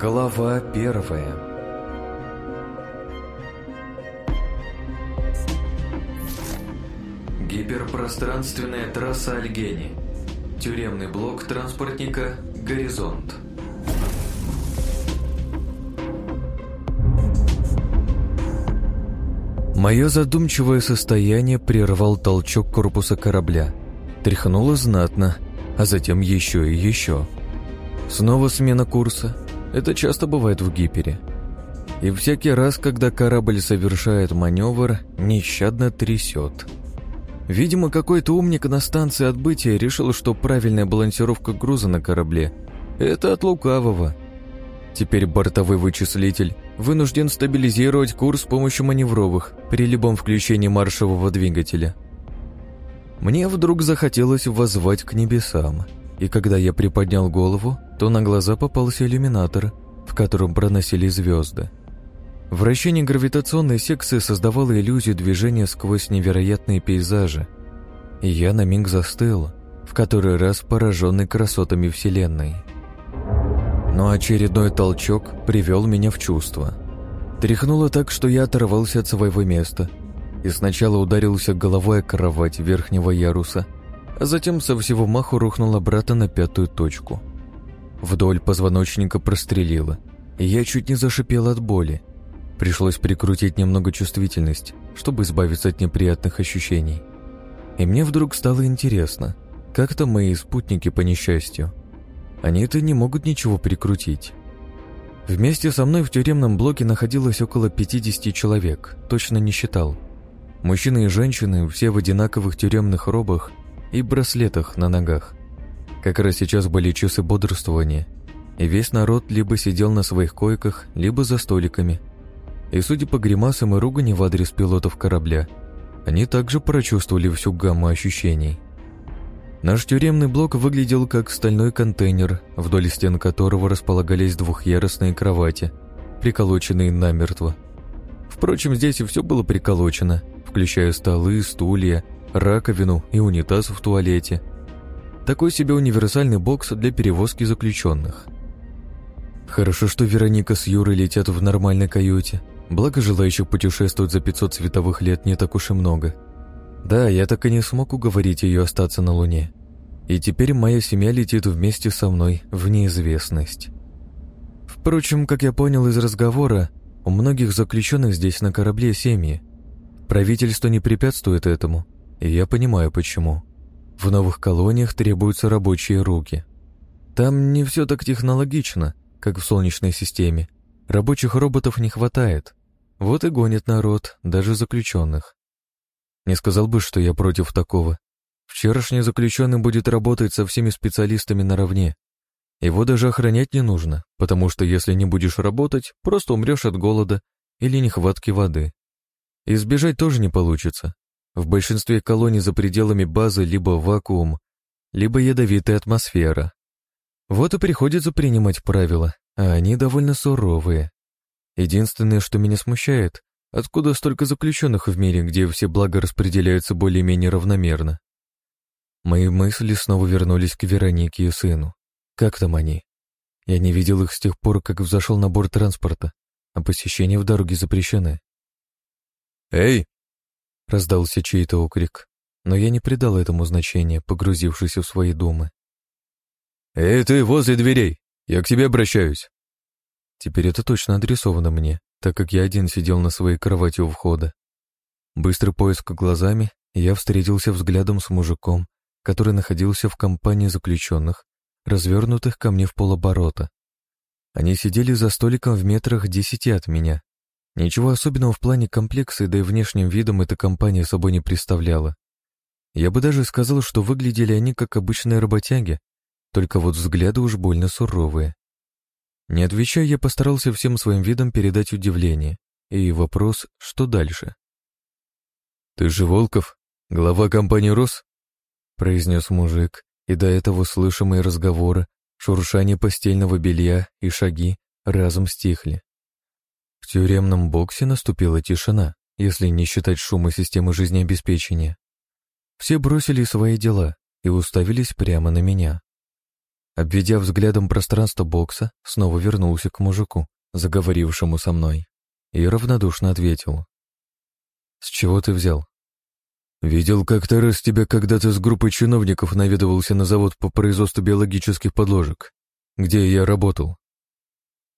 Глава первая Гиперпространственная трасса Альгени Тюремный блок транспортника «Горизонт» Мое задумчивое состояние прервал толчок корпуса корабля. Тряхнуло знатно, а затем еще и еще. Снова смена курса. Это часто бывает в гипере. И всякий раз, когда корабль совершает маневр, нещадно трясет. Видимо, какой-то умник на станции отбытия решил, что правильная балансировка груза на корабле – это от лукавого. Теперь бортовой вычислитель вынужден стабилизировать курс с помощью маневровых при любом включении маршевого двигателя. Мне вдруг захотелось воззвать к небесам, и когда я приподнял голову, то на глаза попался иллюминатор, в котором проносили звезды. Вращение гравитационной секции создавало иллюзию движения сквозь невероятные пейзажи, и я на миг застыл, в который раз пораженный красотами Вселенной. Но очередной толчок привел меня в чувство. Тряхнуло так, что я оторвался от своего места и сначала ударился головой о кровать верхнего яруса, затем со всего маху рухнул обратно на пятую точку. Вдоль позвоночника прострелило, и я чуть не зашипел от боли. Пришлось прикрутить немного чувствительность, чтобы избавиться от неприятных ощущений. И мне вдруг стало интересно, как там мои спутники по несчастью. Они-то не могут ничего прикрутить. Вместе со мной в тюремном блоке находилось около 50 человек, точно не считал. Мужчины и женщины все в одинаковых тюремных робах и браслетах на ногах. Как раз сейчас были часы бодрствования, и весь народ либо сидел на своих койках, либо за столиками. И судя по гримасам и ругани в адрес пилотов корабля, они также прочувствовали всю гамму ощущений. Наш тюремный блок выглядел как стальной контейнер, вдоль стен которого располагались двухъярусные кровати, приколоченные намертво. Впрочем, здесь и все было приколочено, включая столы, стулья, раковину и унитаз в туалете. Такой себе универсальный бокс для перевозки заключенных. Хорошо, что Вероника с Юрой летят в нормальной каюте, благо желающих путешествовать за 500 световых лет не так уж и много – да, я так и не смог уговорить ее остаться на Луне. И теперь моя семья летит вместе со мной в неизвестность. Впрочем, как я понял из разговора, у многих заключенных здесь на корабле семьи. Правительство не препятствует этому, я понимаю почему. В новых колониях требуются рабочие руки. Там не все так технологично, как в Солнечной системе. Рабочих роботов не хватает. Вот и гонит народ, даже заключенных. Не сказал бы, что я против такого. Вчерашний заключенный будет работать со всеми специалистами наравне. Его даже охранять не нужно, потому что если не будешь работать, просто умрешь от голода или нехватки воды. Избежать тоже не получится. В большинстве колоний за пределами базы либо вакуум, либо ядовитая атмосфера. Вот и приходится принимать правила, а они довольно суровые. Единственное, что меня смущает, Откуда столько заключенных в мире, где все блага распределяются более-менее равномерно? Мои мысли снова вернулись к Веронике и сыну. Как там они? Я не видел их с тех пор, как взошел на борт транспорта, а посещения в дороге запрещены. «Эй!» — раздался чей-то окрик, но я не придал этому значения, погрузившись в свои думы. «Эй, ты возле дверей! Я к тебе обращаюсь!» Теперь это точно адресовано мне так как я один сидел на своей кровати у входа. Быстрый поиск глазами, я встретился взглядом с мужиком, который находился в компании заключенных, развернутых ко мне в полоборота. Они сидели за столиком в метрах десяти от меня. Ничего особенного в плане комплекса, да и внешним видом эта компания собой не представляла. Я бы даже сказал, что выглядели они как обычные работяги, только вот взгляды уж больно суровые. Не отвечая, я постарался всем своим видом передать удивление и вопрос, что дальше. «Ты же Волков, глава компании «Рос»?» произнес мужик, и до этого слышимые разговоры, шуршание постельного белья и шаги разом стихли. В тюремном боксе наступила тишина, если не считать шума системы жизнеобеспечения. Все бросили свои дела и уставились прямо на меня. обведя взглядом пространство бокса, снова вернулся к мужику, заговорившему со мной, и равнодушно ответил. «С чего ты взял?» «Видел как-то раз тебя когда-то с группой чиновников наведывался на завод по производству биологических подложек, где я работал».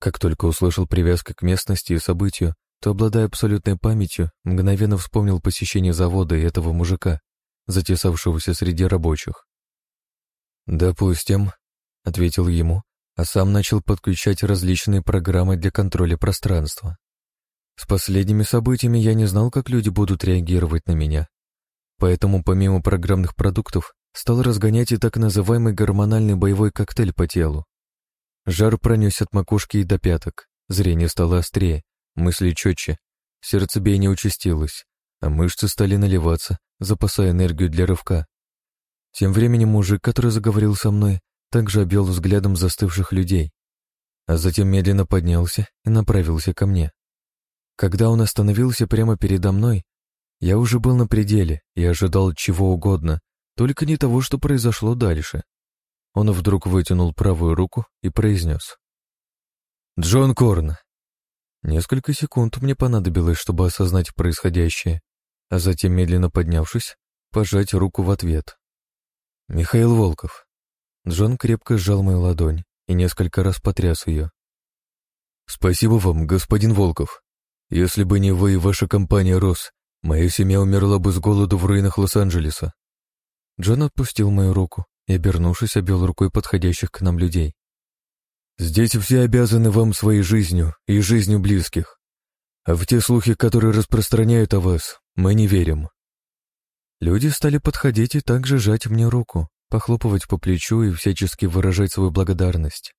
Как только услышал привязку к местности и событию, то, обладая абсолютной памятью, мгновенно вспомнил посещение завода и этого мужика, затесавшегося среди рабочих. «Допустим», — ответил ему, а сам начал подключать различные программы для контроля пространства. С последними событиями я не знал, как люди будут реагировать на меня. Поэтому помимо программных продуктов стал разгонять и так называемый гормональный боевой коктейль по телу. Жар пронес от макушки и до пяток, зрение стало острее, мысли четче, сердцебиение участилось, а мышцы стали наливаться, запасая энергию для рывка. Тем временем мужик, который заговорил со мной, также обвел взглядом застывших людей, а затем медленно поднялся и направился ко мне. Когда он остановился прямо передо мной, я уже был на пределе и ожидал чего угодно, только не того, что произошло дальше. Он вдруг вытянул правую руку и произнес. «Джон Корн». Несколько секунд мне понадобилось, чтобы осознать происходящее, а затем, медленно поднявшись, пожать руку в ответ. «Михаил Волков». Джон крепко сжал мою ладонь и несколько раз потряс ее. «Спасибо вам, господин Волков. Если бы не вы и ваша компания «Рос», моя семья умерла бы с голоду в руинах Лос-Анджелеса». Джон отпустил мою руку и, обернувшись, обвел рукой подходящих к нам людей. «Здесь все обязаны вам своей жизнью и жизнью близких. А в те слухи, которые распространяют о вас, мы не верим». Люди стали подходить и также жать мне руку, похлопывать по плечу и всячески выражать свою благодарность.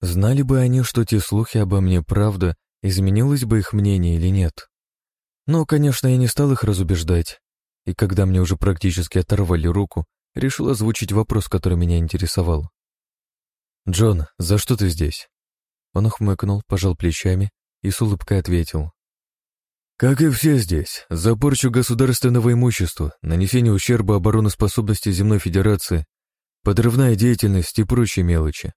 Знали бы они, что те слухи обо мне правда, изменилось бы их мнение или нет. Но, конечно, я не стал их разубеждать, и когда мне уже практически оторвали руку, решил озвучить вопрос, который меня интересовал. «Джон, за что ты здесь?» Он ухмыкнул, пожал плечами и с улыбкой ответил. Как и все здесь, за порчу государственного имущества, нанесение ущерба обороноспособности Земной Федерации, подрывная деятельность и прочие мелочи.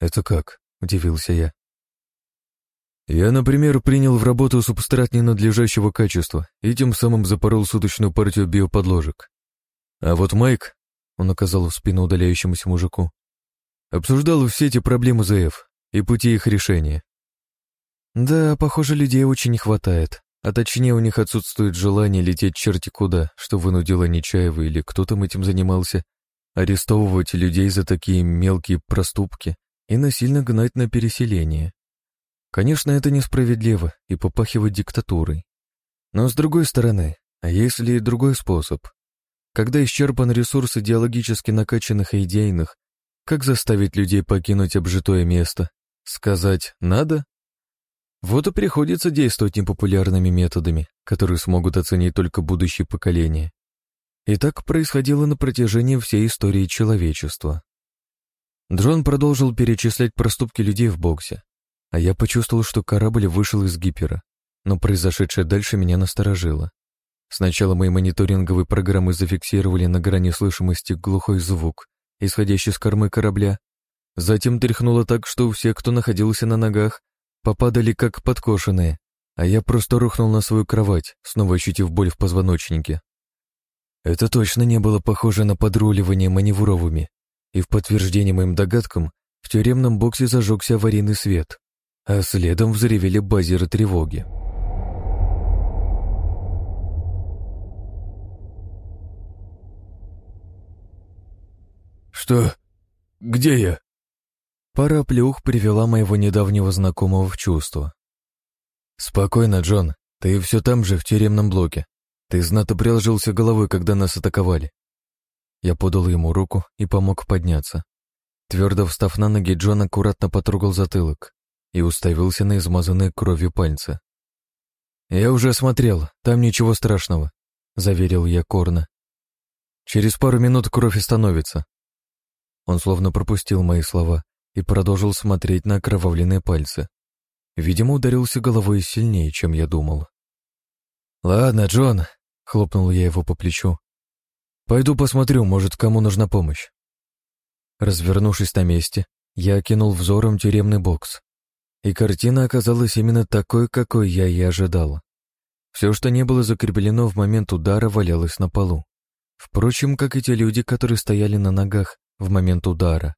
«Это как?» — удивился я. Я, например, принял в работу субстрат ненадлежащего качества и тем самым запорол суточную партию биоподложек. А вот Майк, он указал в спину удаляющемуся мужику, обсуждал все эти проблемы ЗФ и пути их решения. Да, похоже, людей очень не хватает. А точнее, у них отсутствует желание лететь черти куда, что вынудило Нечаева или кто там этим занимался, арестовывать людей за такие мелкие проступки и насильно гнать на переселение. Конечно, это несправедливо и попахивает диктатурой. Но с другой стороны, а если и другой способ? Когда исчерпан ресурс идеологически накачанных и идейных, как заставить людей покинуть обжитое место? Сказать «надо»? Вот и приходится действовать непопулярными методами, которые смогут оценить только будущее поколение. И так происходило на протяжении всей истории человечества. Джон продолжил перечислять проступки людей в боксе, а я почувствовал, что корабль вышел из гипера, но произошедшее дальше меня насторожило. Сначала мои мониторинговые программы зафиксировали на грани слышимости глухой звук, исходящий с кормы корабля, затем тряхнуло так, что все, кто находился на ногах, попадали как подкошенные, а я просто рухнул на свою кровать, снова ощутив боль в позвоночнике. Это точно не было похоже на подруливание маневровыми, и в подтверждение моим догадкам в тюремном боксе зажегся аварийный свет, а следом взревели базеры тревоги. «Что? Где я?» Пара плюх привела моего недавнего знакомого в чувство. «Спокойно, Джон, ты все там же, в тюремном блоке. Ты знато приложился головой, когда нас атаковали». Я подал ему руку и помог подняться. Твердо встав на ноги, Джон аккуратно потрогал затылок и уставился на измазанные кровью пальцы. «Я уже осмотрел, там ничего страшного», — заверил я Корна. «Через пару минут кровь остановится». Он словно пропустил мои слова и продолжил смотреть на окровавленные пальцы. Видимо, ударился головой сильнее, чем я думал. «Ладно, Джон», — хлопнул я его по плечу. «Пойду посмотрю, может, кому нужна помощь». Развернувшись на месте, я окинул взором тюремный бокс. И картина оказалась именно такой, какой я и ожидал. Все, что не было закреплено в момент удара, валялось на полу. Впрочем, как и те люди, которые стояли на ногах в момент удара.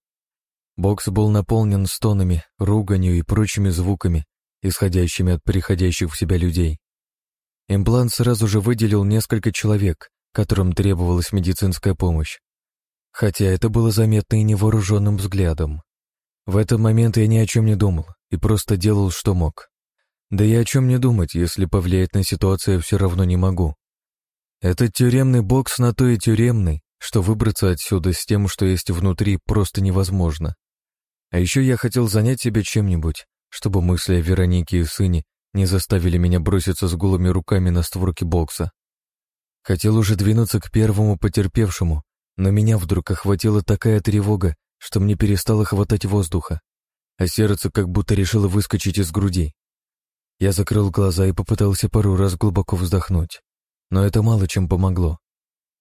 Бокс был наполнен стонами, руганью и прочими звуками, исходящими от приходящих в себя людей. Имплант сразу же выделил несколько человек, которым требовалась медицинская помощь. Хотя это было заметно и невооруженным взглядом. В этот момент я ни о чем не думал и просто делал, что мог. Да и о чем не думать, если повлиять на ситуацию я все равно не могу. Этот тюремный бокс на то и тюремный, что выбраться отсюда с тем, что есть внутри, просто невозможно. А еще я хотел занять себя чем-нибудь, чтобы мысли о Веронике и сыне не заставили меня броситься с голыми руками на створки бокса. Хотел уже двинуться к первому потерпевшему, но меня вдруг охватила такая тревога, что мне перестало хватать воздуха, а сердце как будто решило выскочить из груди. Я закрыл глаза и попытался пару раз глубоко вздохнуть, но это мало чем помогло.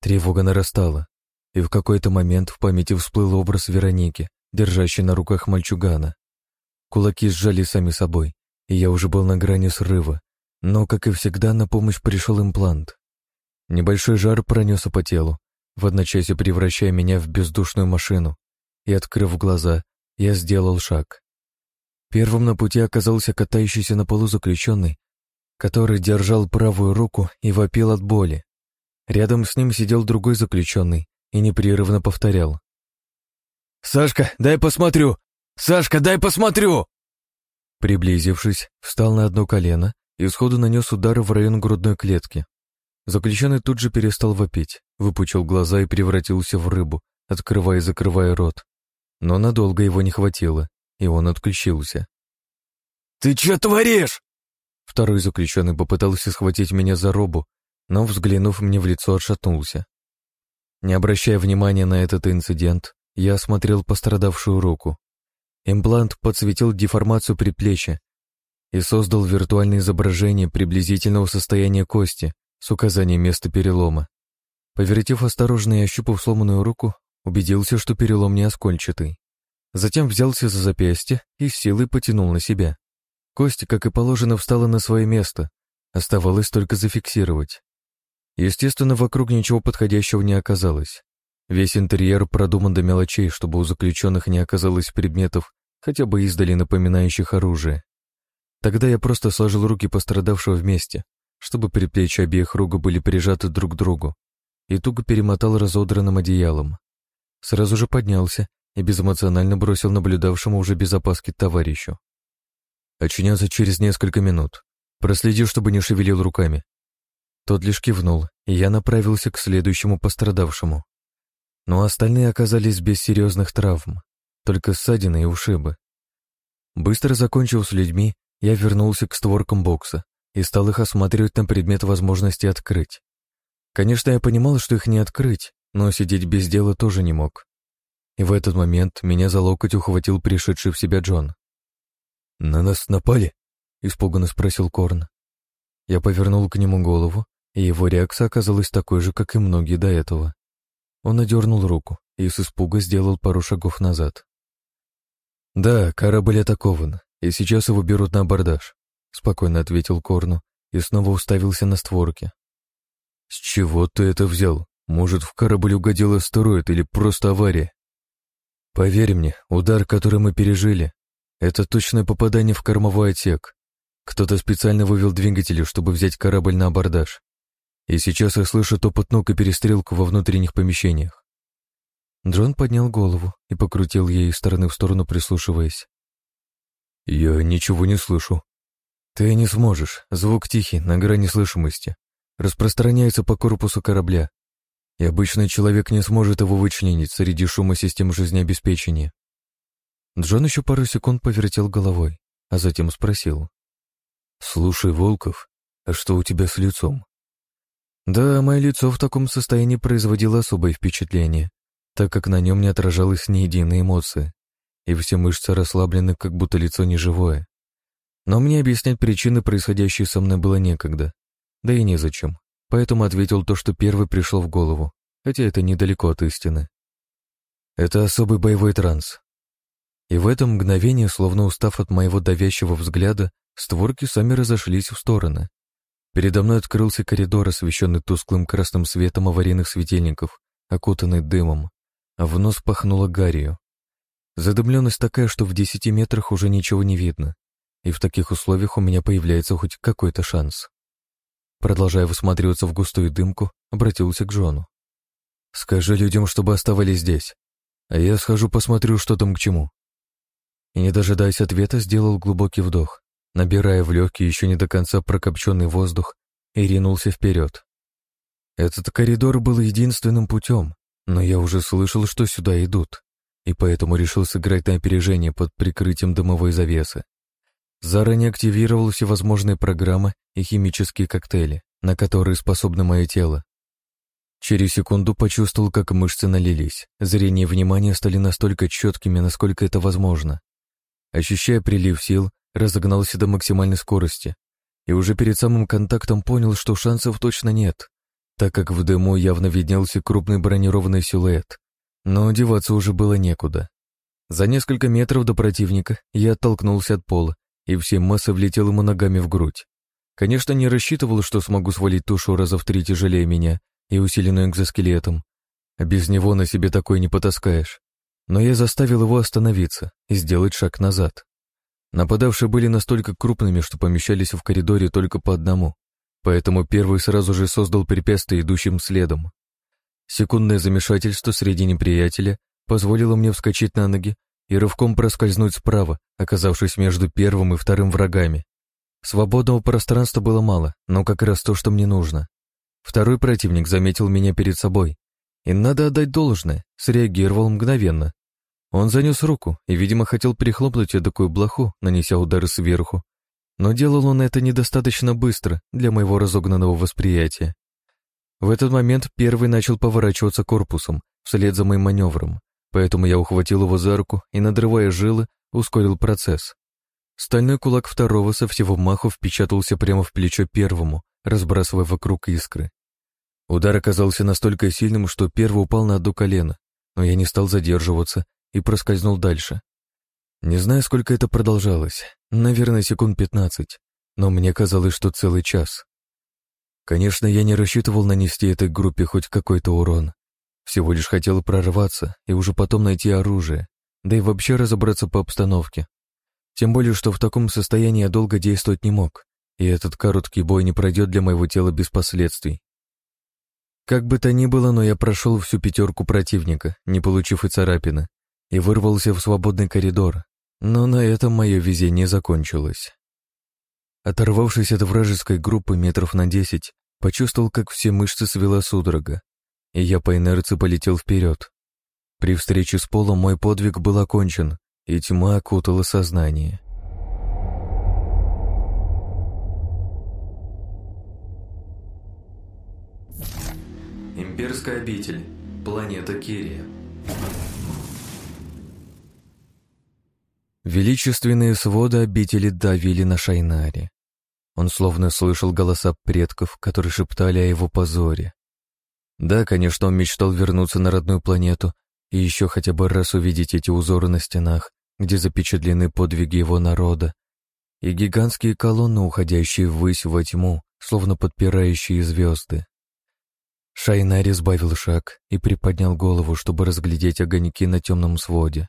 Тревога нарастала, и в какой-то момент в памяти всплыл образ Вероники, держащей на руках мальчугана. Кулаки сжали сами собой, и я уже был на грани срыва, но, как и всегда, на помощь пришел имплант. Небольшой жар пронесся по телу, в одночасье превращая меня в бездушную машину, и, открыв глаза, я сделал шаг. Первым на пути оказался катающийся на полу заключенный, который держал правую руку и вопил от боли. Рядом с ним сидел другой заключенный и непрерывно повторял. «Сашка, дай посмотрю! Сашка, дай посмотрю!» Приблизившись, встал на одно колено и сходу нанес удар в район грудной клетки. Заключенный тут же перестал вопить, выпучил глаза и превратился в рыбу, открывая и закрывая рот. Но надолго его не хватило, и он отключился. «Ты что творишь?» Второй заключенный попытался схватить меня за робу, но, взглянув мне в лицо, отшатнулся. Не обращая внимания на этот инцидент, я осмотрел пострадавшую руку. Имплант подсветил деформацию предплечья и создал виртуальное изображение приблизительного состояния кости с указанием места перелома. Повертев осторожно и ощупав сломанную руку, убедился, что перелом не оскольчатый. Затем взялся за запястье и силой потянул на себя. Кость, как и положено, встала на свое место. Оставалось только зафиксировать. Естественно, вокруг ничего подходящего не оказалось. Весь интерьер продуман до мелочей, чтобы у заключенных не оказалось предметов, хотя бы издали напоминающих оружие. Тогда я просто сложил руки пострадавшего вместе, чтобы предплечья обеих рук были прижаты друг к другу, и туго перемотал разодранным одеялом. Сразу же поднялся и безэмоционально бросил наблюдавшему уже без опаски товарищу. Очнется через несколько минут. Проследи, чтобы не шевелил руками. Тот лишь кивнул, и я направился к следующему пострадавшему. Но остальные оказались без серьезных травм, только ссадины и ушибы. Быстро закончив с людьми, я вернулся к створкам бокса и стал их осматривать на предмет возможности открыть. Конечно, я понимал, что их не открыть, но сидеть без дела тоже не мог. И в этот момент меня за локоть ухватил пришедший в себя Джон. «На нас напали?» — испуганно спросил Корн. Я повернул к нему голову, и его реакция оказалась такой же, как и многие до этого. Он одернул руку и с испуга сделал пару шагов назад. «Да, корабль атакован, и сейчас его берут на абордаж», — спокойно ответил Корну и снова уставился на створки. «С чего ты это взял? Может, в корабль угодил астероид или просто авария?» «Поверь мне, удар, который мы пережили, это точное попадание в кормовой отсек. Кто-то специально вывел двигатели, чтобы взять корабль на абордаж. И сейчас я слышу топот ног и перестрелку во внутренних помещениях. Джон поднял голову и покрутил ей из стороны в сторону, прислушиваясь. «Я ничего не слышу». «Ты не сможешь. Звук тихий, на грани слышимости. Распространяется по корпусу корабля. И обычный человек не сможет его вычленить среди шума систем жизнеобеспечения». Джон еще пару секунд повертел головой, а затем спросил. «Слушай, Волков, а что у тебя с лицом?» Да, мое лицо в таком состоянии производило особое впечатление, так как на нем не отражалось ни единой эмоции, и все мышцы расслаблены, как будто лицо неживое. Но мне объяснять причины, происходящие со мной, было некогда, да и незачем, поэтому ответил то, что первый пришел в голову, хотя это недалеко от истины. Это особый боевой транс. И в это мгновение, словно устав от моего давящего взгляда, створки сами разошлись в стороны. Передо мной открылся коридор, освещенный тусклым красным светом аварийных светильников, окутанный дымом, а в нос пахнуло гарью. Задымленность такая, что в десяти метрах уже ничего не видно, и в таких условиях у меня появляется хоть какой-то шанс. Продолжая высматриваться в густую дымку, обратился к Джону. «Скажи людям, чтобы оставались здесь, а я схожу посмотрю, что там к чему». И, не дожидаясь ответа, сделал глубокий вдох, набирая в легкий еще не до конца прокопченный воздух, и ринулся вперед. Этот коридор был единственным путем, но я уже слышал, что сюда идут и поэтому решил сыграть на опережение под прикрытием дымовой завесы. Заранее активировал всевозможные программы и химические коктейли, на которые способно мое тело. Через секунду почувствовал, как мышцы налились, зрение и внимание стали настолько четкими, насколько это возможно. Ощущая прилив сил, разогнался до максимальной скорости и уже перед самым контактом понял, что шансов точно нет, так как в дыму явно виднелся крупный бронированный силуэт, но одеваться уже было некуда. За несколько метров до противника я оттолкнулся от пола, и всей массой влетел ему ногами в грудь. Конечно, не рассчитывал, что смогу свалить тушу раза в три тяжелее меня и усиленную экзоскелетом. Без него на себе такое не потаскаешь. Но я заставил его остановиться и сделать шаг назад. Нападавшие были настолько крупными, что помещались в коридоре только по одному, поэтому первый сразу же создал препятствие идущим следом. Секундное замешательство среди неприятеля позволило мне вскочить на ноги и рывком проскользнуть справа, оказавшись между первым и вторым врагами. Свободного пространства было мало, но как раз то, что мне нужно. Второй противник заметил меня перед собой. И надо отдать должное, среагировал мгновенно. Он занес руку и, видимо, хотел прихлопнуть такую блоху, нанеся удары сверху. Но делал он это недостаточно быстро для моего разогнанного восприятия. В этот момент первый начал поворачиваться корпусом вслед за моим маневром, поэтому я ухватил его за руку и, надрывая жилы, ускорил процесс. Стальной кулак второго со всего маху впечатался прямо в плечо первому, разбрасывая вокруг искры. Удар оказался настолько сильным, что первый упал на одно колено, но я не стал задерживаться и проскользнул дальше. Не знаю, сколько это продолжалось, наверное, секунд пятнадцать, но мне казалось, что целый час. Конечно, я не рассчитывал нанести этой группе хоть какой-то урон. Всего лишь хотел прорваться и уже потом найти оружие, да и вообще разобраться по обстановке. Тем более, что в таком состоянии я долго действовать не мог, и этот короткий бой не пройдет для моего тела без последствий. Как бы то ни было, но я прошел всю пятерку противника, не получив и царапины, и вырвался в свободный коридор, но на этом мое везение закончилось. Оторвавшись от вражеской группы метров на десять, почувствовал, как все мышцы свела судорога, и я по инерции полетел вперед. При встрече с полом мой подвиг был окончен, и тьма окутала сознание. Имперская обитель. Планета Кирия. Величественные своды обители давили на Шайнаре. Он словно слышал голоса предков, которые шептали о его позоре. Да, конечно, он мечтал вернуться на родную планету и еще хотя бы раз увидеть эти узоры на стенах, где запечатлены подвиги его народа, и гигантские колонны, уходящие ввысь во тьму, словно подпирающие звезды. Шайнари сбавил шаг и приподнял голову, чтобы разглядеть огоньки на темном своде.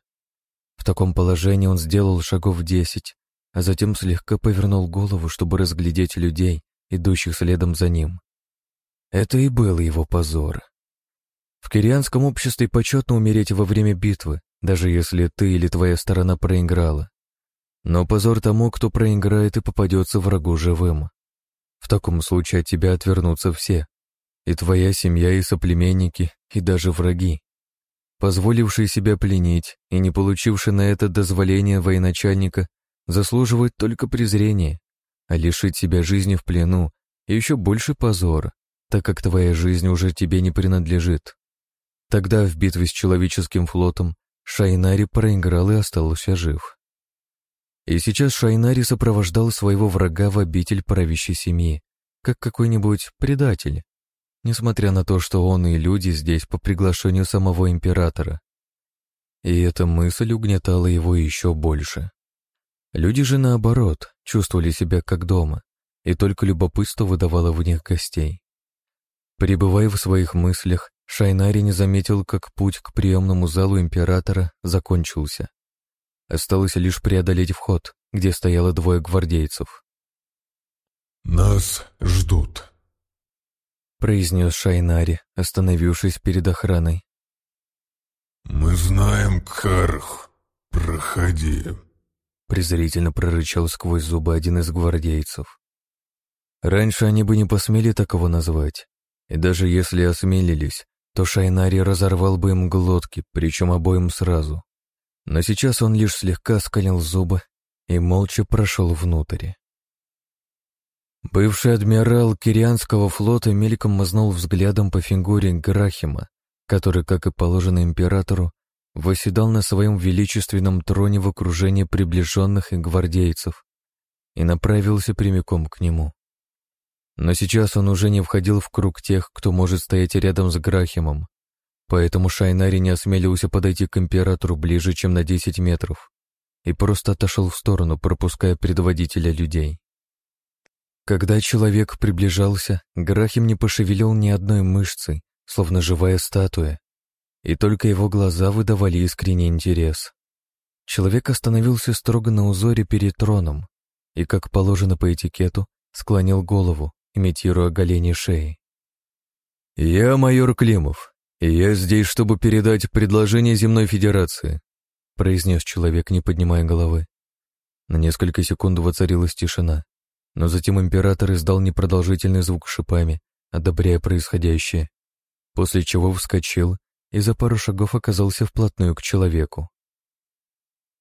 Таком положении он сделал шагов десять, а затем слегка повернул голову, чтобы разглядеть людей, идущих следом за ним. Это и был его позор. В кирианском обществе почетно умереть во время битвы, даже если ты или твоя сторона проиграла. Но позор тому, кто проиграет и попадется врагу живым. В таком случае от тебя отвернутся все. И твоя семья, и соплеменники, и даже враги. Позволивший себя пленить и не получивший на это дозволение военачальника заслуживают только презрения, а лишить себя жизни в плену еще больше позора, так как твоя жизнь уже тебе не принадлежит. Тогда в битве с человеческим флотом Шайнари проиграл и остался жив. И сейчас Шайнари сопровождал своего врага в обитель правящей семьи, как какой-нибудь предатель, несмотря на то, что он и люди здесь по приглашению самого императора. и эта мысль угнетала его еще больше. Люди же, наоборот, чувствовали себя как дома, и только любопытство выдавало в них гостей. Пребывая в своих мыслях, Шайнари не заметил, как путь к приемному залу императора закончился. Осталось лишь преодолеть вход, где стояло двое гвардейцев. «Нас ждут», — произнес Шайнари, остановившись перед охраной. «Мы знаем, Карх. Проходи», — презрительно прорычал сквозь зубы один из гвардейцев. Раньше они бы не посмели такого назвать, и даже если осмелились, то Шайнари разорвал бы им глотки, причем обоим сразу. Но сейчас он лишь слегка скалил зубы и молча прошел внутрь. Бывший адмирал Кирианского флота мельком мазнул взглядом по фигуре Грахима, который, как и положено императору, восседал на своем величественном троне в окружении приближенных и гвардейцев и направился прямиком к нему. Но сейчас он уже не входил в круг тех, кто может стоять рядом с Грахимом, поэтому Шайнари не осмелился подойти к императору ближе, чем на 10 метров, и просто отошел в сторону, пропуская предводителя людей. Когда человек приближался, Грахим не пошевелил ни одной мышцы, словно живая статуя, и только его глаза выдавали искренний интерес. Человек остановился строго на узоре перед троном и, как положено по этикету, склонил голову, имитируя голение шеи. «Я майор Климов, и я здесь, чтобы передать предложение Земной Федерации», произнес человек, не поднимая головы. На несколько секунд воцарилась тишина, но затем император издал непродолжительный звук шипами, одобряя происходящее, после чего вскочил и за пару шагов оказался вплотную к человеку.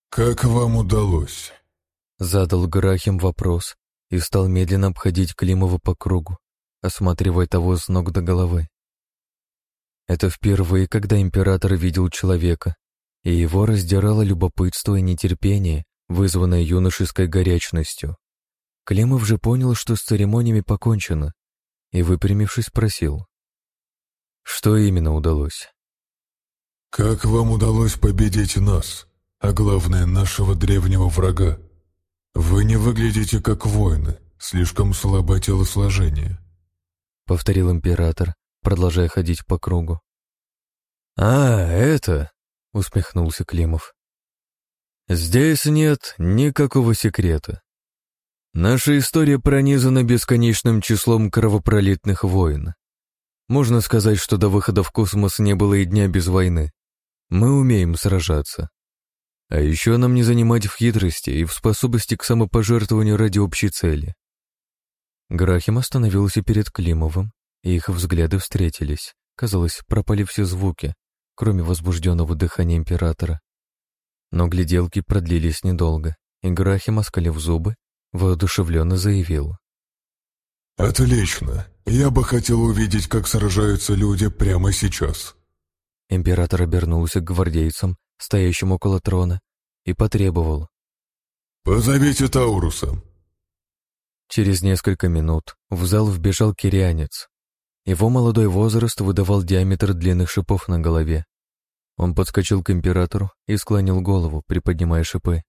«Как вам удалось?» Задал Грахим вопрос и стал медленно обходить Климова по кругу, осматривая того с ног до головы. Это впервые, когда император видел человека, и его раздирало любопытство и нетерпение, вызванное юношеской горячностью. Климов же понял, что с церемониями покончено, и, выпрямившись, спросил. Что именно удалось? «Как вам удалось победить нас, а главное, нашего древнего врага? Вы не выглядите как воины, слишком слабое телосложение», — повторил император, продолжая ходить по кругу. «А, это...» — усмехнулся Климов. «Здесь нет никакого секрета. Наша история пронизана бесконечным числом кровопролитных войн. Можно сказать, что до выхода в космос не было и дня без войны. Мы умеем сражаться. А еще нам не занимать в хитрости и в способности к самопожертвованию ради общей цели. Грахим остановился перед Климовым, и их взгляды встретились. Казалось, пропали все звуки, кроме возбужденного дыхания императора. Но гляделки продлились недолго, и Грахим, оскалив зубы, воодушевленно заявил. «Отлично. Я бы хотел увидеть, как сражаются люди прямо сейчас». Император обернулся к гвардейцам, стоящим около трона, и потребовал. «Позовите Тауруса». Через несколько минут в зал вбежал кирианец. Его молодой возраст выдавал диаметр длинных шипов на голове. Он подскочил к императору и склонил голову, приподнимая шипы.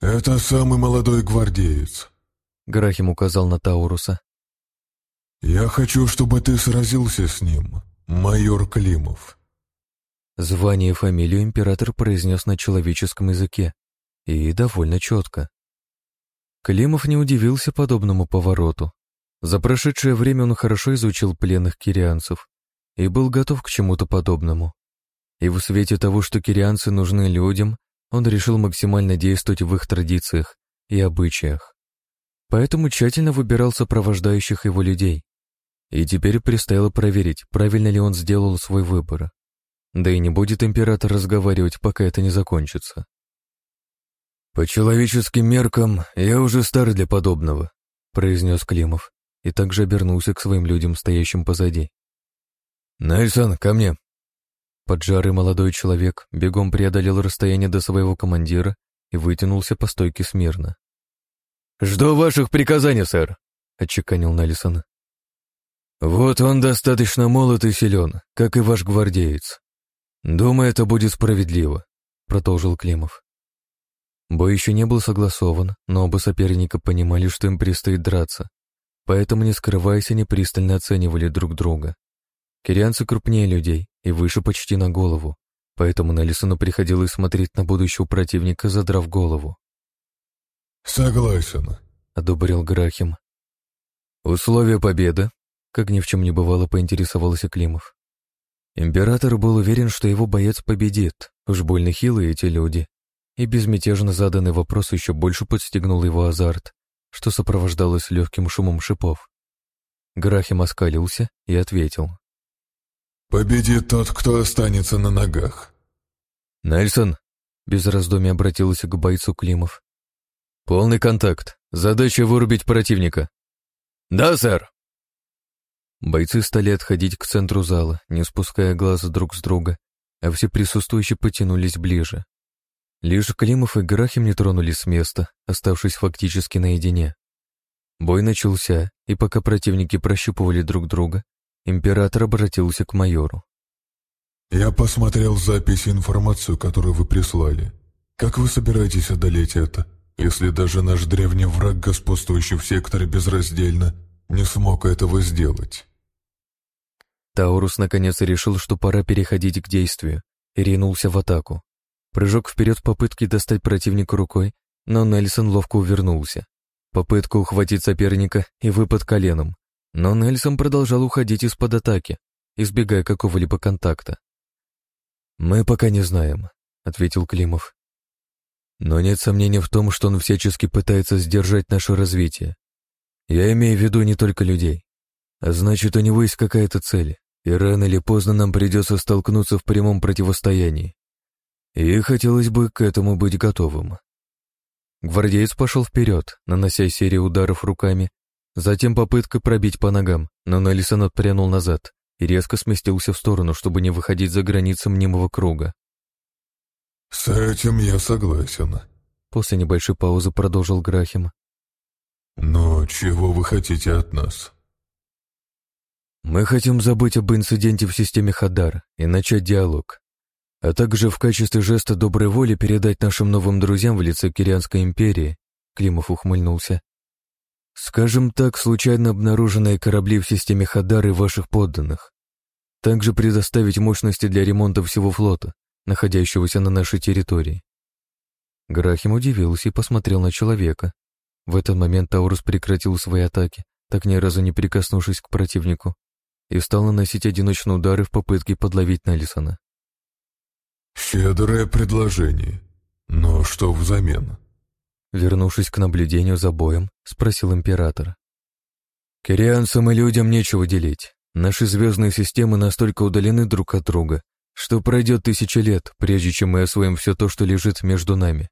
«Это самый молодой гвардеец», — Грахим указал на Тауруса. «Я хочу, чтобы ты сразился с ним, майор Климов». Звание и фамилию император произнес на человеческом языке, и довольно четко. Климов не удивился подобному повороту. За прошедшее время он хорошо изучил пленных кирианцев и был готов к чему-то подобному. И в свете того, что кирианцы нужны людям, он решил максимально действовать в их традициях и обычаях. Поэтому тщательно выбирал сопровождающих его людей. И теперь предстояло проверить, правильно ли он сделал свой выбор. Да и не будет император разговаривать, пока это не закончится. «По человеческим меркам я уже стар для подобного», — произнес Климов и также обернулся к своим людям, стоящим позади. «Нельсон, ко мне!» Поджарый молодой человек бегом преодолел расстояние до своего командира и вытянулся по стойке смирно. «Жду ваших приказаний, сэр», — отчеканил Неллисон. «Вот он достаточно молод и силен, как и ваш гвардеец. «Думаю, это будет справедливо», — продолжил Климов. Бой еще не был согласован, но оба соперника понимали, что им предстоит драться, поэтому, не скрываясь, они пристально оценивали друг друга. Кирианцы крупнее людей и выше почти на голову, поэтому Неллисону приходилось смотреть на будущего противника, задрав голову. «Согласен», — одобрил Грахим. «Условия победы?» — как ни в чем не бывало, поинтересовался Климов. Император был уверен, что его боец победит, уж больно хилые эти люди, и безмятежно заданный вопрос еще больше подстегнул его азарт, что сопровождалось легким шумом шипов. Грахим оскалился и ответил. «Победит тот, кто останется на ногах». «Нельсон», — без раздумий обратился к бойцу Климов. «Полный контакт. Задача вырубить противника». «Да, сэр», Бойцы стали отходить к центру зала, не спуская глаз друг с друга, а все присутствующие потянулись ближе. Лишь Климов и Грахим не тронулись с места, оставшись фактически наедине. Бой начался, и пока противники прощупывали друг друга, император обратился к майору. «Я посмотрел запись и информацию, которую вы прислали. Как вы собираетесь одолеть это, если даже наш древний враг, господствующий в секторе безраздельно, не смог этого сделать. Таурус наконец решил, что пора переходить к действию, и ринулся в атаку. Прыжок вперед в попытке достать противника рукой, но Нельсон ловко увернулся. Попытка ухватить соперника и выпад коленом. Но Нельсон продолжал уходить из-под атаки, избегая какого-либо контакта. «Мы пока не знаем», — ответил Климов. «Но нет сомнения в том, что он всячески пытается сдержать наше развитие. Я имею в виду не только людей. А значит, у него есть какая-то цель, и рано или поздно нам придется столкнуться в прямом противостоянии. И хотелось бы к этому быть готовым. Гвардеец пошел вперед, нанося серию ударов руками, затем попытка пробить по ногам, но Нельсон отпрянул назад и резко сместился в сторону, чтобы не выходить за границы мнимого круга. «С этим я согласен», — после небольшой паузы продолжил Грахим. «Но чего вы хотите от нас?» «Мы хотим забыть об инциденте в системе Хадар и начать диалог, а также в качестве жеста доброй воли передать нашим новым друзьям в лице Кирианской империи», Климов ухмыльнулся, «скажем так, случайно обнаруженные корабли в системе Хадар и ваших подданных. Также предоставить мощности для ремонта всего флота, находящегося на нашей территории». Грахим удивился и посмотрел на человека, в этот момент Таурус прекратил свои атаки, так ни разу не прикоснувшись к противнику, и стал наносить одиночные удары в попытке подловить Неллисона. «Щедрое предложение. Но что взамен?» Вернувшись к наблюдению за боем, спросил император. «Кирианцам и людям нечего делить. Наши звездные системы настолько удалены друг от друга, что пройдет тысячи лет, прежде чем мы освоим все то, что лежит между нами.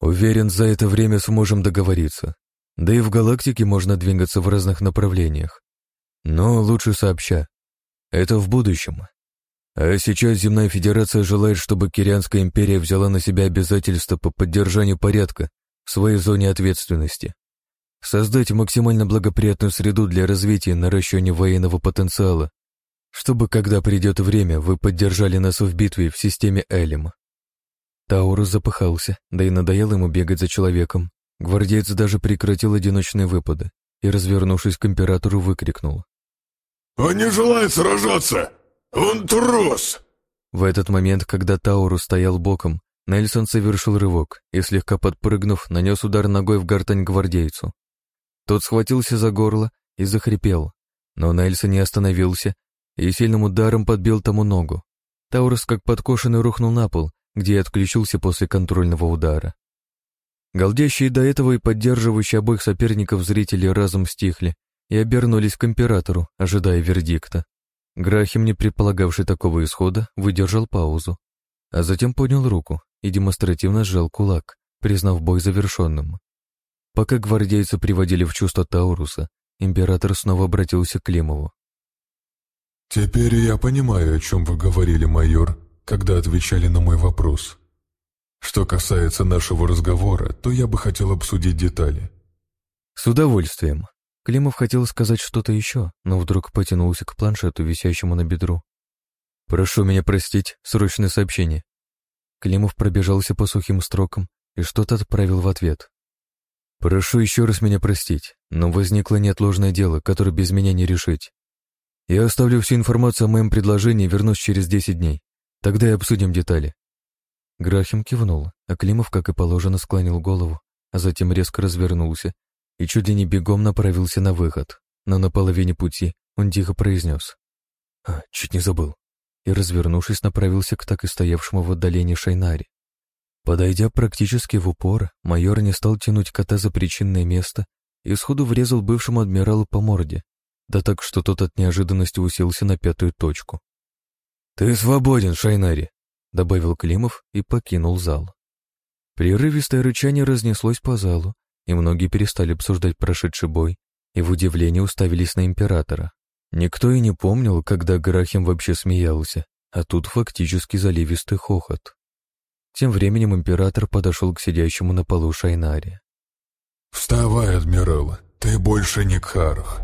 Уверен, за это время сможем договориться. Да и в галактике можно двигаться в разных направлениях. Но лучше сообща. Это в будущем. А сейчас Земная Федерация желает, чтобы Кирианская империя взяла на себя обязательства по поддержанию порядка в своей зоне ответственности. Создать максимально благоприятную среду для развития и наращивания военного потенциала, чтобы, когда придет время, вы поддержали нас в битве в системе Элем. Таурус запыхался, да и надоело ему бегать за человеком. Гвардеец даже прекратил одиночные выпады и, развернувшись к императору, выкрикнул. «Он не желает сражаться! Он трус!» В этот момент, когда Таурус стоял боком, Нельсон совершил рывок и, слегка подпрыгнув, нанес удар ногой в гортань гвардейцу. Тот схватился за горло и захрипел, но Нельсон не остановился и сильным ударом подбил тому ногу. Таурус, как подкошенный, рухнул на пол где я отключился после контрольного удара. Голдящие до этого и поддерживающие обоих соперников зрители разом стихли и обернулись к императору, ожидая вердикта. Грахим, не предполагавший такого исхода, выдержал паузу, а затем поднял руку и демонстративно сжал кулак, признав бой завершенным. Пока гвардейцы приводили в чувство Тауруса, император снова обратился к Климову. «Теперь я понимаю, о чем вы говорили, майор», когда отвечали на мой вопрос. Что касается нашего разговора, то я бы хотел обсудить детали. С удовольствием. Климов хотел сказать что-то еще, но вдруг потянулся к планшету, висящему на бедру. «Прошу меня простить, срочное сообщение». Климов пробежался по сухим строкам и что-то отправил в ответ. «Прошу еще раз меня простить, но возникло неотложное дело, которое без меня не решить. Я оставлю всю информацию о моем предложении и вернусь через 10 дней. Тогда и обсудим детали». Грахим кивнул, а Климов, как и положено, склонил голову, а затем резко развернулся и чуть ли не бегом направился на выход, но на половине пути он тихо произнес. «А, чуть не забыл», и, развернувшись, направился к так и стоявшему в отдалении Шайнаре. Подойдя практически в упор, майор не стал тянуть кота за причинное место и сходу врезал бывшему адмиралу по морде, да так, что тот от неожиданности уселся на пятую точку. «Ты свободен, Шайнари», — добавил Климов и покинул зал. Прерывистое рычание разнеслось по залу, и многие перестали обсуждать прошедший бой и в удивлении уставились на императора. Никто и не помнил, когда Грахим вообще смеялся, а тут фактически заливистый хохот. Тем временем император подошел к сидящему на полу Шайнаре. «Вставай, адмирал, ты больше не Кхарх».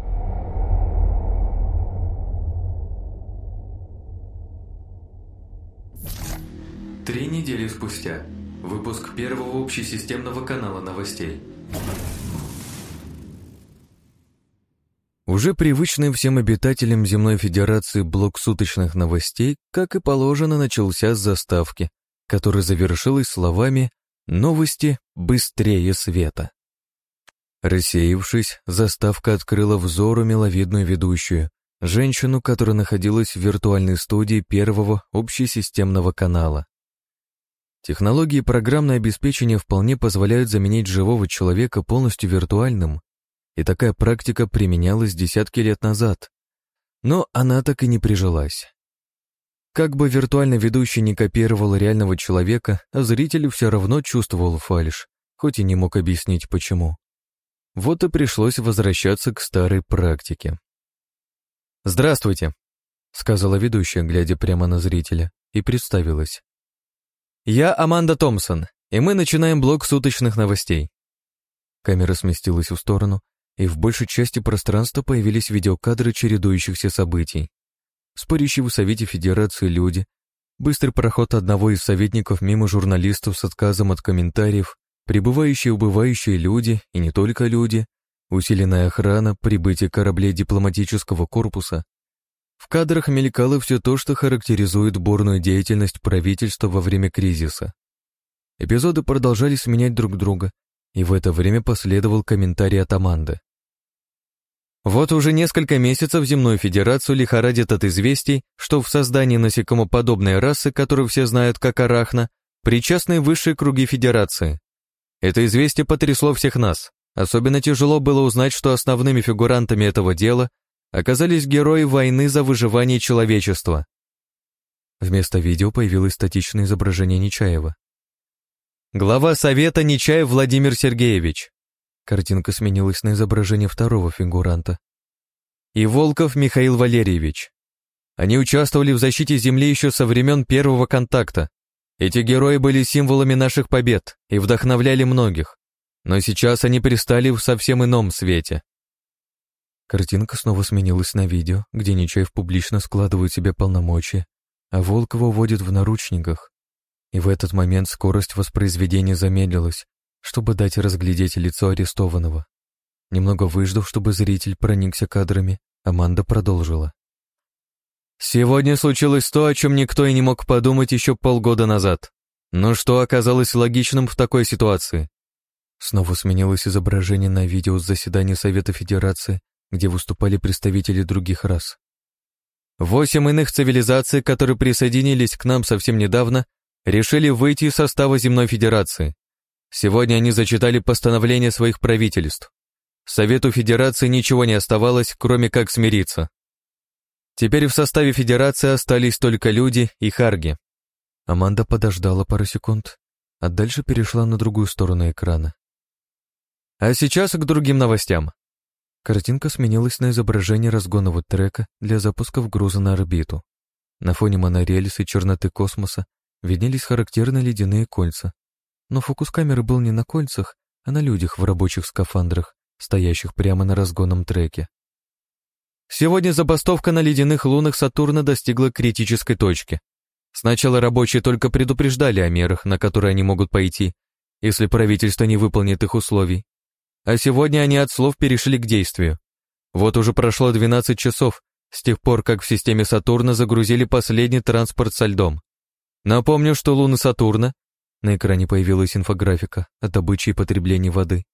Три недели спустя. Выпуск первого общесистемного канала новостей. Уже привычный всем обитателям Земной Федерации блок суточных новостей, как и положено, начался с заставки, которая завершилась словами «Новости быстрее света». Рассеявшись, заставка открыла взору миловидную ведущую, женщину, которая находилась в виртуальной студии первого общесистемного канала. Технологии программное обеспечение вполне позволяют заменить живого человека полностью виртуальным, и такая практика применялась десятки лет назад. Но она так и не прижилась. Как бы виртуально ведущий не копировал реального человека, а зритель все равно чувствовал фальш, хоть и не мог объяснить почему. Вот и пришлось возвращаться к старой практике. «Здравствуйте», — сказала ведущая, глядя прямо на зрителя, и представилась. «Я Аманда Томпсон, и мы начинаем блок суточных новостей». Камера сместилась в сторону, и в большей части пространства появились видеокадры чередующихся событий. Спорящие в Совете Федерации люди, быстрый проход одного из советников мимо журналистов с отказом от комментариев, прибывающие и убывающие люди, и не только люди, усиленная охрана, прибытие кораблей дипломатического корпуса. В кадрах мелькало все то, что характеризует бурную деятельность правительства во время кризиса. Эпизоды продолжали сменять друг друга, и в это время последовал комментарий от Аманды. Вот уже несколько месяцев Земную Федерацию лихорадит от известий, что в создании насекомоподобной расы, которую все знают как арахна, причастны высшие круги Федерации. Это известие потрясло всех нас. Особенно тяжело было узнать, что основными фигурантами этого дела оказались герои войны за выживание человечества. Вместо видео появилось статичное изображение Нечаева. Глава Совета Нечаев Владимир Сергеевич. Картинка сменилась на изображение второго фигуранта. И Волков Михаил Валерьевич. Они участвовали в защите Земли еще со времен первого контакта. Эти герои были символами наших побед и вдохновляли многих. Но сейчас они пристали в совсем ином свете. Картинка снова сменилась на видео, где Нечаев публично складывает себе полномочия, а Волкова уводит в наручниках. И в этот момент скорость воспроизведения замедлилась, чтобы дать разглядеть лицо арестованного. Немного выждав, чтобы зритель проникся кадрами, Аманда продолжила. «Сегодня случилось то, о чем никто и не мог подумать еще полгода назад. Но что оказалось логичным в такой ситуации?» Снова сменилось изображение на видео с заседания Совета Федерации, где выступали представители других рас. Восемь иных цивилизаций, которые присоединились к нам совсем недавно, решили выйти из состава Земной Федерации. Сегодня они зачитали постановление своих правительств. Совету Федерации ничего не оставалось, кроме как смириться. Теперь в составе Федерации остались только люди и харги. Аманда подождала пару секунд, а дальше перешла на другую сторону экрана. А сейчас к другим новостям. Картинка сменилась на изображение разгонного трека для запуска в груза на орбиту. На фоне монорельса и черноты космоса виднелись характерные ледяные кольца, но фокус камеры был не на кольцах, а на людях в рабочих скафандрах, стоящих прямо на разгонном треке. Сегодня забастовка на ледяных лунах Сатурна достигла критической точки. Сначала рабочие только предупреждали о мерах, на которые они могут пойти, если правительство не выполнит их условий. А сегодня они от слов перешли к действию. Вот уже прошло 12 часов, с тех пор, как в системе Сатурна загрузили последний транспорт со льдом. Напомню, что луны Сатурна, на экране появилась инфографика о добыче и потреблении воды,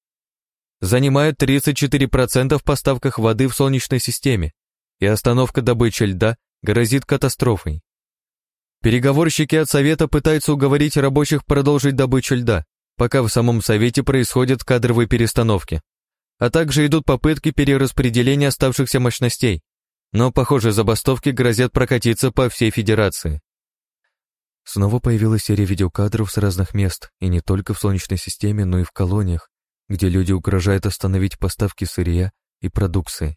занимают 34% в поставках воды в Солнечной системе, и остановка добычи льда грозит катастрофой. Переговорщики от Совета пытаются уговорить рабочих продолжить добычу льда, пока в самом Совете происходят кадровые перестановки, а также идут попытки перераспределения оставшихся мощностей, но, похоже, забастовки грозят прокатиться по всей Федерации. Снова появилась серия видеокадров с разных мест, и не только в Солнечной системе, но и в колониях, где люди угрожают остановить поставки сырья и продукции.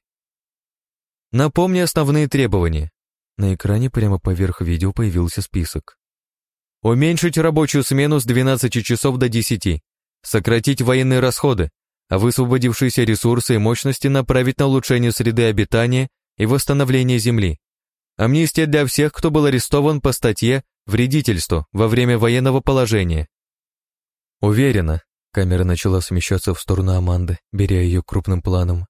Напомни основные требования. На экране прямо поверх видео появился список. Уменьшить рабочую смену с 12 часов до 10, сократить военные расходы, а высвободившиеся ресурсы и мощности направить на улучшение среды обитания и восстановление Земли. Амнистия для всех, кто был арестован по статье «Вредительство» во время военного положения. Уверена, камера начала смещаться в сторону Аманды, беря ее крупным планом,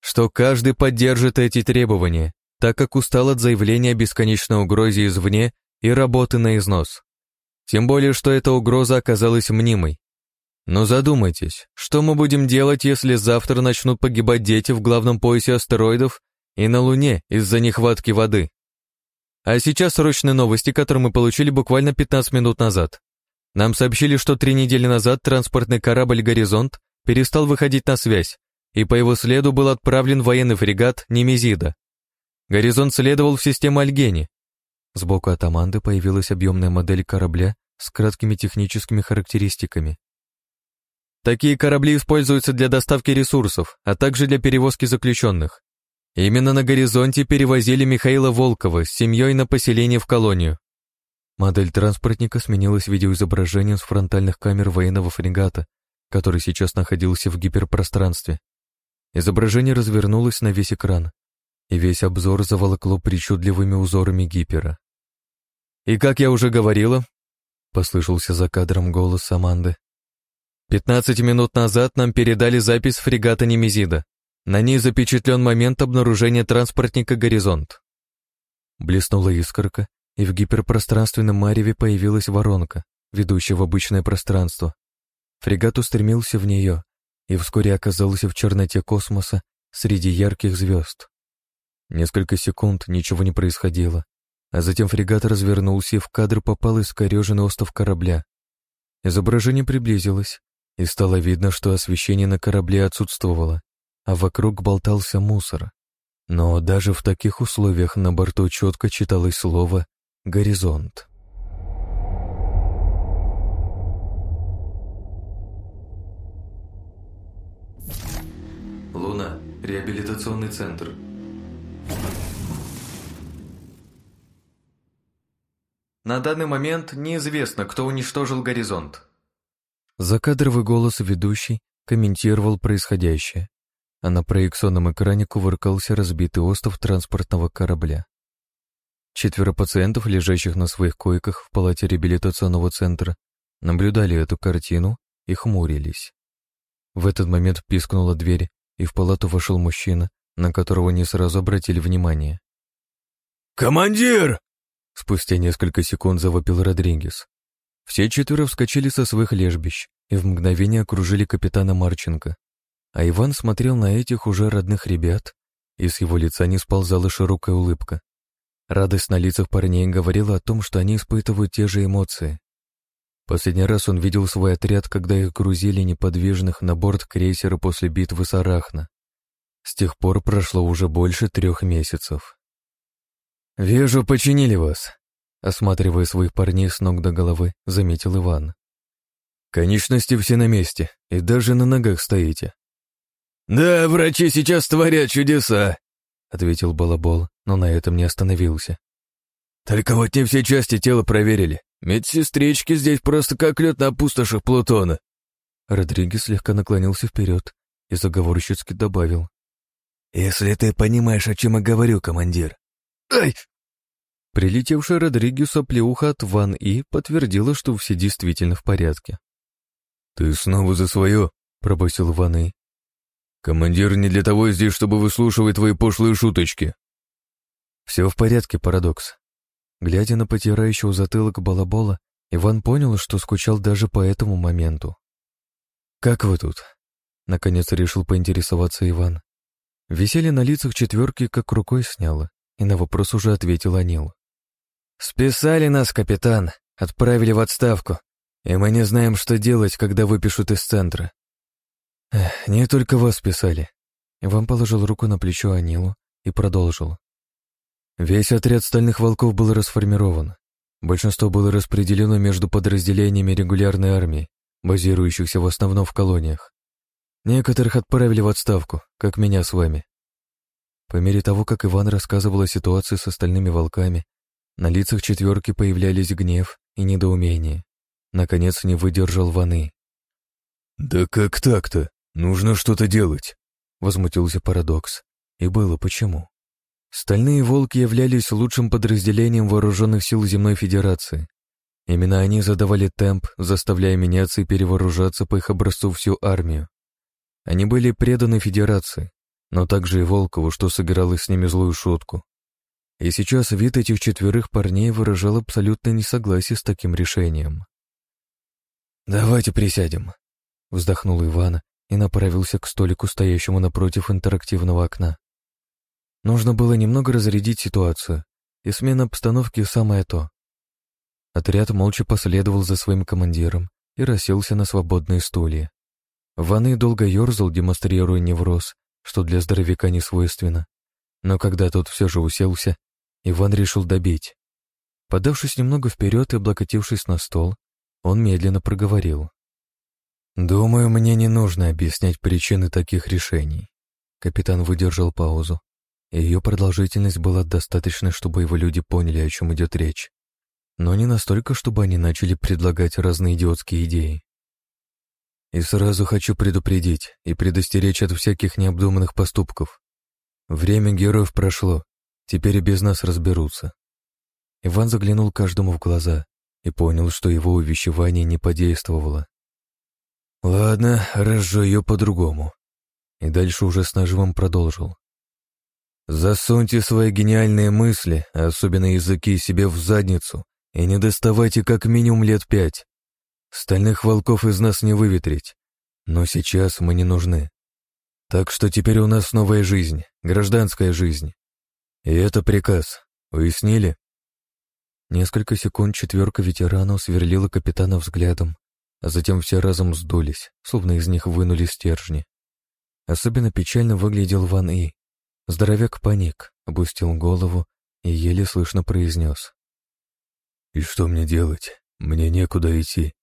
что каждый поддержит эти требования, так как устал от заявления о бесконечной угрозе извне и работы на износ. Тем более, что эта угроза оказалась мнимой, но задумайтесь, что мы будем делать, если завтра начнут погибать дети в главном поясе астероидов и на Луне из-за нехватки воды? А сейчас срочные новости, которые мы получили буквально 15 минут назад. Нам сообщили, что три недели назад транспортный корабль «Горизонт» перестал выходить на связь, и по его следу был отправлен военный фрегат «Немезида». «Горизонт» следовал в систему Альгени. Сбоку от Аманды появилась объемная модель корабля с краткими техническими характеристиками. Такие корабли используются для доставки ресурсов, а также для перевозки заключенных. Именно на горизонте перевозили Михаила Волкова с семьей на поселение в колонию. Модель транспортника сменилась видеоизображением с фронтальных камер военного фрегата, который сейчас находился в гиперпространстве. Изображение развернулось на весь экран, и весь обзор заволокло причудливыми узорами гипера. «И как я уже говорила», — послышался за кадром голос Аманды, Пятнадцать минут назад нам передали запись фрегата Немезида. На ней запечатлен момент обнаружения транспортника «Горизонт». Блеснула искорка, и в гиперпространственном мареве появилась воронка, ведущая в обычное пространство. Фрегат устремился в нее и вскоре оказался в черноте космоса среди ярких звезд. Несколько секунд ничего не происходило, а затем фрегат развернулся и в кадр попал искореженный остов корабля. Изображение приблизилось, и стало видно, что освещение на корабле отсутствовало, а вокруг болтался мусор. Но даже в таких условиях на борту четко читалось слово «горизонт». Луна. Реабилитационный центр. На данный момент неизвестно, кто уничтожил горизонт. Закадровый голос ведущий комментировал происходящее, а на проекционном экране кувыркался разбитый остров транспортного корабля. Четверо пациентов, лежащих на своих койках в палате реабилитационного центра, наблюдали эту картину и хмурились. В этот момент пискнула дверь, и в палату вошел мужчина, на которого не сразу обратили внимание. «Командир!» Спустя несколько секунд завопил Родригес. Все четверо вскочили со своих лежбищ и в мгновение окружили капитана Марченко. А Иван смотрел на этих уже родных ребят, и с его лица не сползала широкая улыбка. Радость на лицах парней говорила о том, что они испытывают те же эмоции. Последний раз он видел свой отряд, когда их грузили неподвижных на борт крейсера после битвы с Арахна. С тех пор прошло уже больше трех месяцев. «Вижу, починили вас», Осматривая своих парней с ног до головы, заметил Иван. «Конечности все на месте, и даже на ногах стоите». «Да, врачи сейчас творят чудеса», — ответил Балабол, но на этом не остановился. «Только вот не все части тела проверили. Медсестрички здесь просто как лед на пустошах Плутона». Родригес слегка наклонился вперед и заговорщицки добавил. «Если ты понимаешь, о чем я говорю, командир». «Ай!» Прилетевшая Родригесу оплеуха от Ван И подтвердила, что все действительно в порядке. «Ты снова за свое?» — пробасил Ван И. «Командир не для того здесь, чтобы выслушивать твои пошлые шуточки». «Все в порядке, Парадокс». Глядя на потирающего затылок балабола, Иван понял, что скучал даже по этому моменту. «Как вы тут?» — наконец решил поинтересоваться Иван. Веселье на лицах четверки как рукой сняло, и на вопрос уже ответил Анил. «Списали нас, капитан, отправили в отставку, и мы не знаем, что делать, когда выпишут из центра». Эх, «Не только вас списали». Иван положил руку на плечо Анилу и продолжил. Весь отряд стальных волков был расформирован. Большинство было распределено между подразделениями регулярной армии, базирующихся в основном в колониях. Некоторых отправили в отставку, как меня с вами. По мере того, как Иван рассказывал о ситуации с остальными волками, на лицах четверки появлялись гнев и недоумение. Наконец не выдержал Ваны. «Да как так-то? Нужно что-то делать!» — возмутился Парадокс. И было почему. Стальные волки являлись лучшим подразделением вооруженных сил Земной Федерации. Именно они задавали темп, заставляя меняться и перевооружаться по их образцу всю армию. Они были преданы Федерации, но также и Волкову, что сыграло с ними злую шутку. И сейчас вид этих четверых парней выражал абсолютное несогласие с таким решением. «Давайте присядем», — вздохнул Иван и направился к столику, стоящему напротив интерактивного окна. Нужно было немного разрядить ситуацию, и смена обстановки самое то. Отряд молча последовал за своим командиром и расселся на свободные стулья. Ваны долго ерзал, демонстрируя невроз, что для здоровяка не свойственно. Но когда тот все же уселся, Иван решил добить. Подавшись немного вперед и облокотившись на стол, он медленно проговорил. «Думаю, мне не нужно объяснять причины таких решений». Капитан выдержал паузу. Ее продолжительность была достаточной, чтобы его люди поняли, о чем идет речь. Но не настолько, чтобы они начали предлагать разные идиотские идеи. И сразу хочу предупредить и предостеречь от всяких необдуманных поступков. Время героев прошло, Теперь и без нас разберутся. Иван заглянул каждому в глаза и понял, что его увещевание не подействовало. «Ладно, разжу ее по-другому». И дальше уже с нажимом продолжил. «Засуньте свои гениальные мысли, особенно языки, себе в задницу и не доставайте как минимум лет пять. Стальных волков из нас не выветрить, но сейчас мы не нужны. Так что теперь у нас новая жизнь, гражданская жизнь. И это приказ. Уяснили? Несколько секунд четверка ветеранов сверлила капитана взглядом, а затем все разом сдулись, словно из них вынули стержни. Особенно печально выглядел Ван И. Здоровяк паник, опустил голову и еле слышно произнес. «И что мне делать? Мне некуда идти.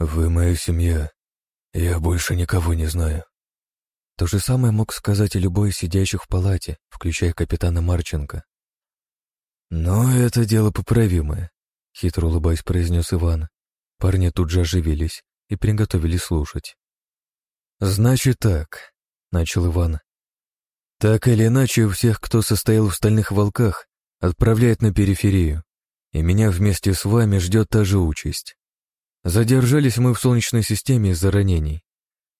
Вы моя семья. Я больше никого не знаю». То же самое мог сказать и любой из сидящих в палате, включая капитана Марченко. «Но это дело поправимое», — хитро улыбаясь произнес Иван. Парни тут же оживились и приготовились слушать. «Значит так», — начал Иван. «Так или иначе, всех, кто состоял в стальных волках, отправляют на периферию, и меня вместе с вами ждет та же участь. Задержались мы в Солнечной системе из-за ранений.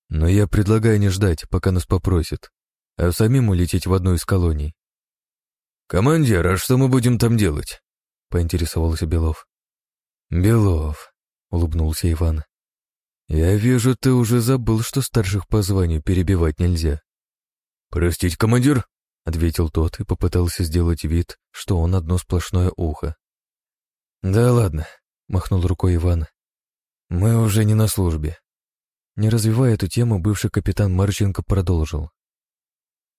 Но я предлагаю не ждать, пока нас попросят, а самим улететь в одну из колоний. «Командир, а что мы будем там делать?» — поинтересовался Белов. «Белов», — улыбнулся Иван. «Я вижу, ты уже забыл, что старших по званию перебивать нельзя». «Простите, командир», — ответил тот и попытался сделать вид, что он одно сплошное ухо. «Да ладно», — махнул рукой Иван. «Мы уже не на службе. Не развивая эту тему, бывший капитан Марченко продолжил.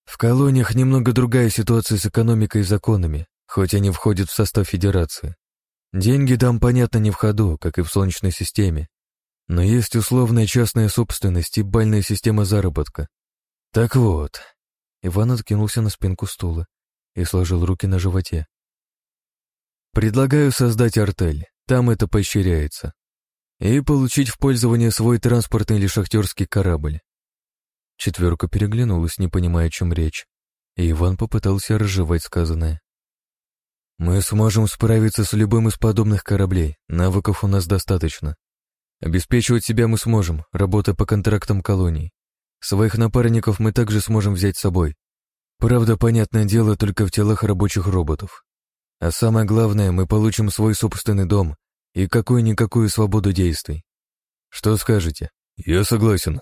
В колониях немного другая ситуация с экономикой и законами, хоть они входят в состав Федерации. Деньги там, понятно, не в ходу, как и в Солнечной системе. Но есть условная частная собственность и бальная система заработка. Так вот, Иван откинулся на спинку стула и сложил руки на животе. Предлагаю создать артель, там это поощряется и получить в пользование свой транспортный или шахтерский корабль. Четверка переглянулась, не понимая, о чем речь. и Иван попытался разжевать сказанное. «Мы сможем справиться с любым из подобных кораблей, навыков у нас достаточно. Обеспечивать себя мы сможем, работая по контрактам колоний. Своих напарников мы также сможем взять с собой. Правда, понятное дело, только в телах рабочих роботов. А самое главное, мы получим свой собственный дом и какую-никакую свободу действий. Что скажете? Я согласен,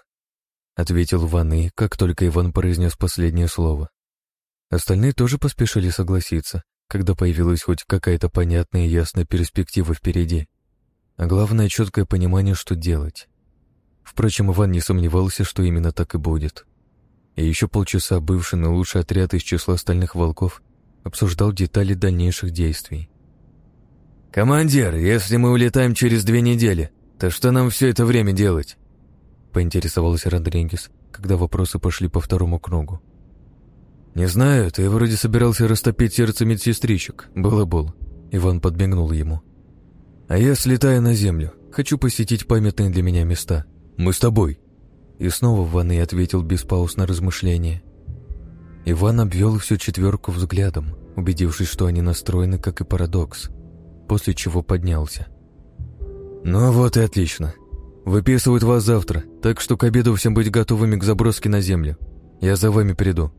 ответил Ван как только Иван произнес последнее слово. Остальные тоже поспешили согласиться, когда появилась хоть какая-то понятная и ясная перспектива впереди. А главное, четкое понимание, что делать. Впрочем, Иван не сомневался, что именно так и будет. И еще полчаса бывший наилучший отряд из числа остальных волков обсуждал детали дальнейших действий. «Командир, если мы улетаем через две недели, то что нам все это время делать?» поинтересовался Родригес, когда вопросы пошли по второму кругу. «Не знаю, ты вроде собирался растопить сердце медсестричек, было-был». Иван подмигнул ему. «А я слетаю на землю, хочу посетить памятные для меня места. Мы с тобой». И снова Ван ответил без пауз на размышление. Иван обвел всю четверку взглядом, убедившись, что они настроены как и парадокс, после чего поднялся. «Ну вот и отлично. Выписывают вас завтра, так что к обеду всем быть готовыми к заброске на землю. Я за вами приду».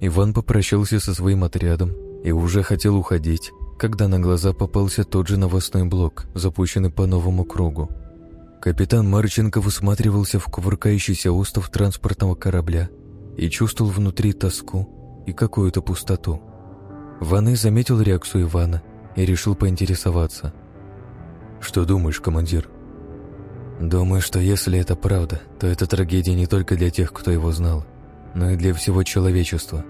Иван попрощался со своим отрядом и уже хотел уходить, когда на глаза попался тот же новостной блок, запущенный по новому кругу. Капитан Марченко высматривался в кувыркающийся остов транспортного корабля и чувствовал внутри тоску и какую-то пустоту. Ваны заметил реакцию Ивана и решил поинтересоваться. «Что думаешь, командир?» «Думаю, что если это правда, то это трагедия не только для тех, кто его знал, но и для всего человечества».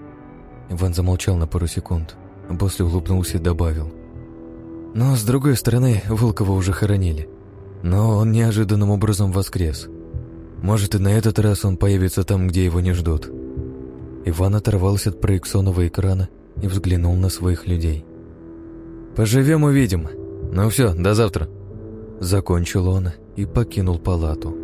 Иван замолчал на пару секунд, а после улыбнулся и добавил. «Но, с другой стороны, Волкова уже хоронили. Но он неожиданным образом воскрес. Может, и на этот раз он появится там, где его не ждут». Иван оторвался от проекционного экрана и взглянул на своих людей. «Поживем, увидим. Ну все, до завтра». Закончил он и покинул палату.